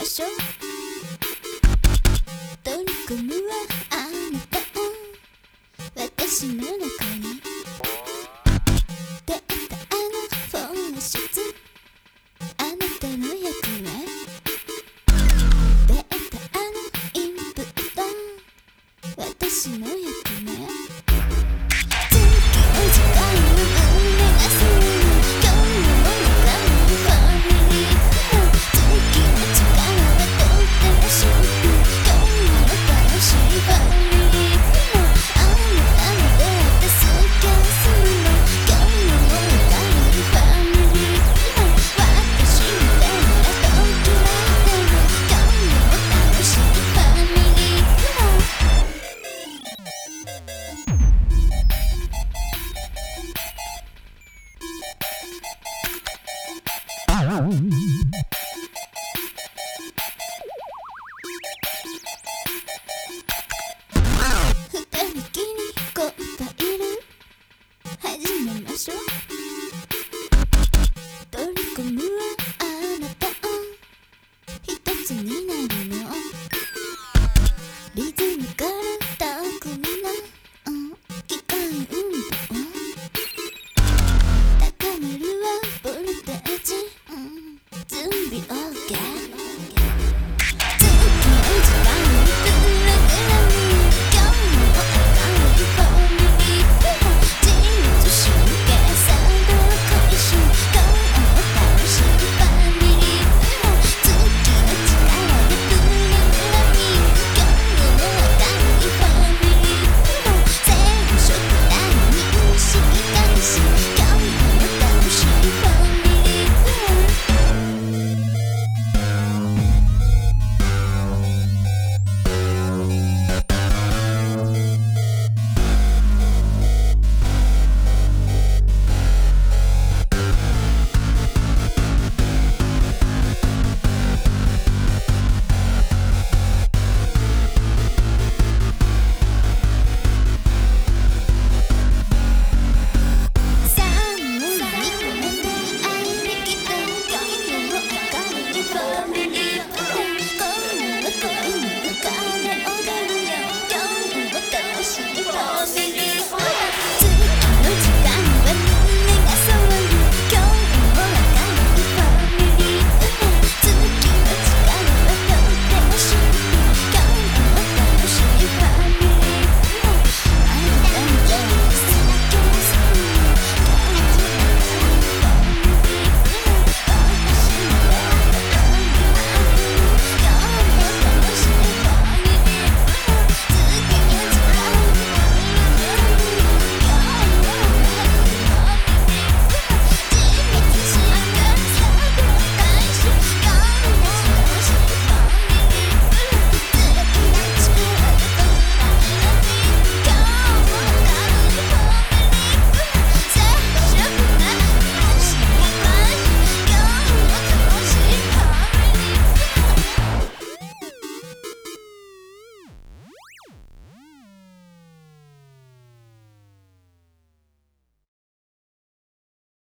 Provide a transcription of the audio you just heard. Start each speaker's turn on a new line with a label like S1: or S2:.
S1: ましょ。う取り組むはあなた私の中に。出たあのフォンシャツあなたの役目出たあのインプット。私の役目。始めましょう取りしょ Yeah.